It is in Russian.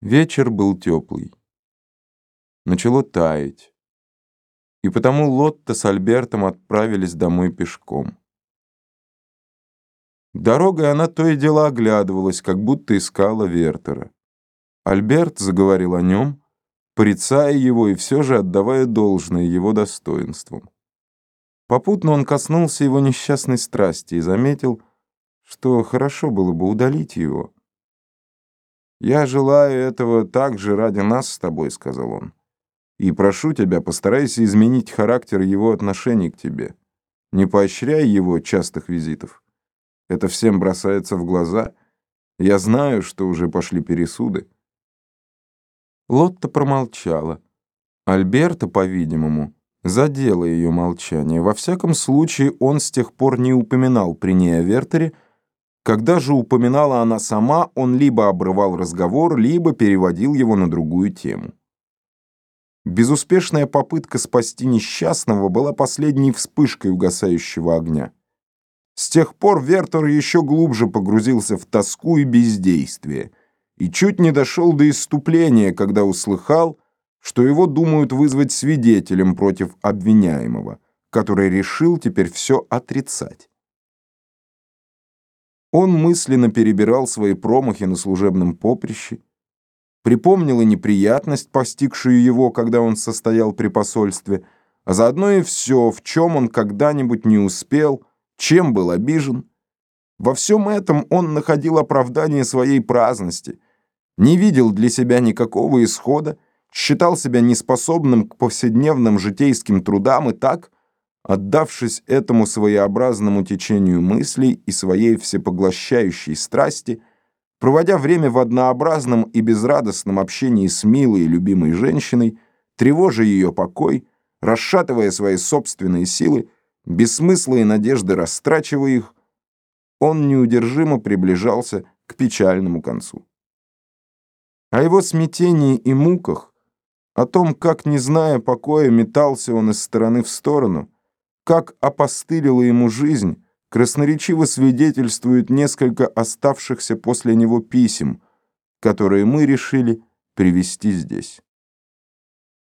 Вечер был теплый. Начало таять. И потому Лотта с Альбертом отправились домой пешком. Дорогой она то и дело оглядывалась, как будто искала Вертера. Альберт заговорил о нем, порицая его и все же отдавая должное его достоинствам. Попутно он коснулся его несчастной страсти и заметил, что хорошо было бы удалить его. «Я желаю этого также ради нас с тобой», — сказал он. «И прошу тебя, постарайся изменить характер его отношений к тебе. Не поощряй его частых визитов. Это всем бросается в глаза. Я знаю, что уже пошли пересуды». Лотта промолчала. Альберта, по-видимому, задело ее молчание. Во всяком случае, он с тех пор не упоминал при ней о Вертере, когда же упоминала она сама, он либо обрывал разговор, либо переводил его на другую тему. Безуспешная попытка спасти несчастного была последней вспышкой угасающего огня. С тех пор Вертер еще глубже погрузился в тоску и бездействие и чуть не дошел до иступления, когда услыхал, что его думают вызвать свидетелем против обвиняемого, который решил теперь все отрицать. Он мысленно перебирал свои промахи на служебном поприще, припомнил и неприятность, постигшую его, когда он состоял при посольстве, а заодно и все, в чем он когда-нибудь не успел, чем был обижен. Во всем этом он находил оправдание своей праздности, не видел для себя никакого исхода, считал себя неспособным к повседневным житейским трудам и так – Отдавшись этому своеобразному течению мыслей и своей всепоглощающей страсти, проводя время в однообразном и безрадостном общении с милой и любимой женщиной, тревожа ее покой, расшатывая свои собственные силы, бессмыслые надежды растрачивая их, он неудержимо приближался к печальному концу. О его смятении и муках, о том, как, не зная покоя, метался он из стороны в сторону, как опостылила ему жизнь, красноречиво свидетельствует несколько оставшихся после него писем, которые мы решили привести здесь.